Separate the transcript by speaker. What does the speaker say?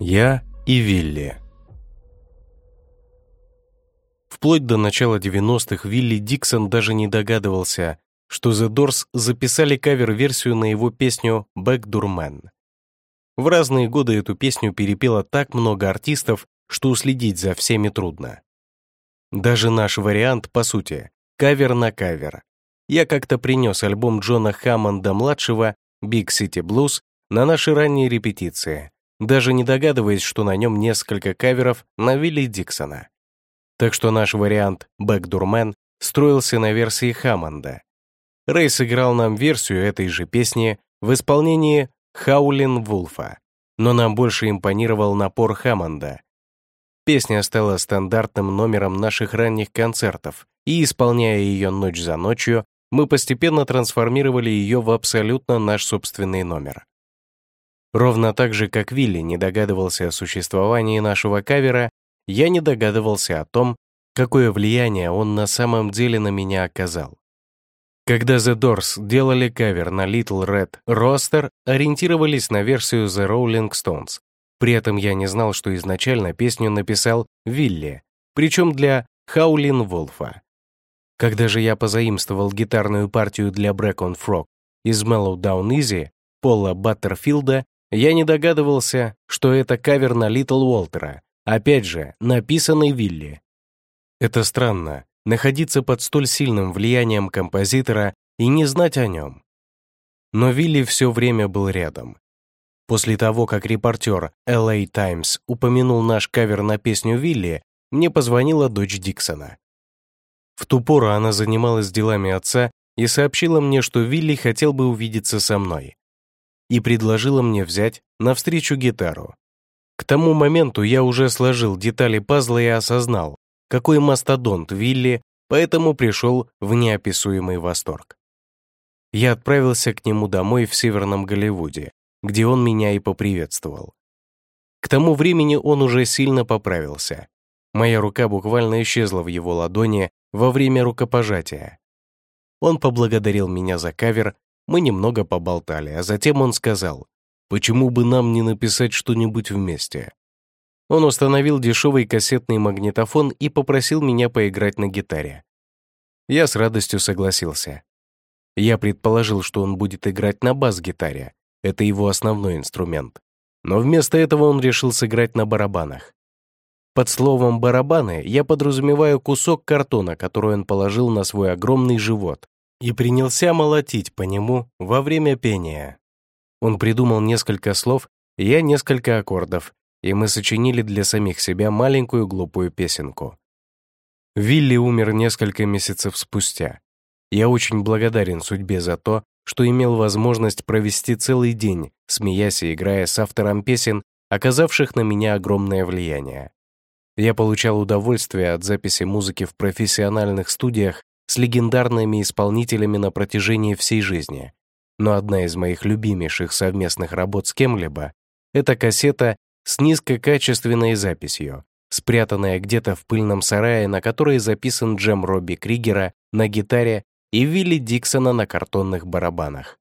Speaker 1: Я и Вилли. Вплоть до начала 90-х Вилли Диксон даже не догадывался, что The Doors записали кавер-версию на его песню «Backdoor В разные годы эту песню перепело так много артистов, что уследить за всеми трудно. Даже наш вариант, по сути, кавер на кавер. Я как-то принес альбом Джона Хаммонда-младшего «Big City Blues» на наши ранние репетиции, даже не догадываясь, что на нем несколько каверов на Вилли Диксона. Так что наш вариант «Backdoor строился на версии Хаммонда. Рэй сыграл нам версию этой же песни в исполнении Хаулин Вулфа, но нам больше импонировал напор Хаммонда. Песня стала стандартным номером наших ранних концертов, и, исполняя ее ночь за ночью, мы постепенно трансформировали ее в абсолютно наш собственный номер. Ровно так же, как Вилли не догадывался о существовании нашего кавера, я не догадывался о том, какое влияние он на самом деле на меня оказал. Когда The Doors делали кавер на Little Red Roster, ориентировались на версию The Rolling Stones. При этом я не знал, что изначально песню написал Вилли, причем для Хаулин Волфа. Когда же я позаимствовал гитарную партию для Break on Frog из Mellow Down Easy Пола Баттерфилда, я не догадывался, что это кавер на Литл Уолтера, опять же, написанный Вилли. Это странно, находиться под столь сильным влиянием композитора и не знать о нем. Но Вилли все время был рядом. После того, как репортер LA Times упомянул наш кавер на песню Вилли, мне позвонила дочь Диксона. В ту пору она занималась делами отца и сообщила мне, что Вилли хотел бы увидеться со мной и предложила мне взять навстречу гитару. К тому моменту я уже сложил детали пазла и осознал, какой мастодонт Вилли, поэтому пришел в неописуемый восторг. Я отправился к нему домой в Северном Голливуде, где он меня и поприветствовал. К тому времени он уже сильно поправился. Моя рука буквально исчезла в его ладони во время рукопожатия. Он поблагодарил меня за кавер мы немного поболтали, а затем он сказал, «Почему бы нам не написать что-нибудь вместе?» Он установил дешевый кассетный магнитофон и попросил меня поиграть на гитаре. Я с радостью согласился. Я предположил, что он будет играть на бас-гитаре, это его основной инструмент. Но вместо этого он решил сыграть на барабанах. Под словом «барабаны» я подразумеваю кусок картона, который он положил на свой огромный живот, и принялся молотить по нему во время пения. Он придумал несколько слов, я несколько аккордов, и мы сочинили для самих себя маленькую глупую песенку. Вилли умер несколько месяцев спустя. Я очень благодарен судьбе за то, что имел возможность провести целый день, смеясь и играя с автором песен, оказавших на меня огромное влияние. Я получал удовольствие от записи музыки в профессиональных студиях с легендарными исполнителями на протяжении всей жизни. Но одна из моих любимейших совместных работ с кем-либо — это кассета с низкокачественной записью, спрятанная где-то в пыльном сарае, на которой записан джем Робби Кригера на гитаре и Вилли Диксона на картонных барабанах.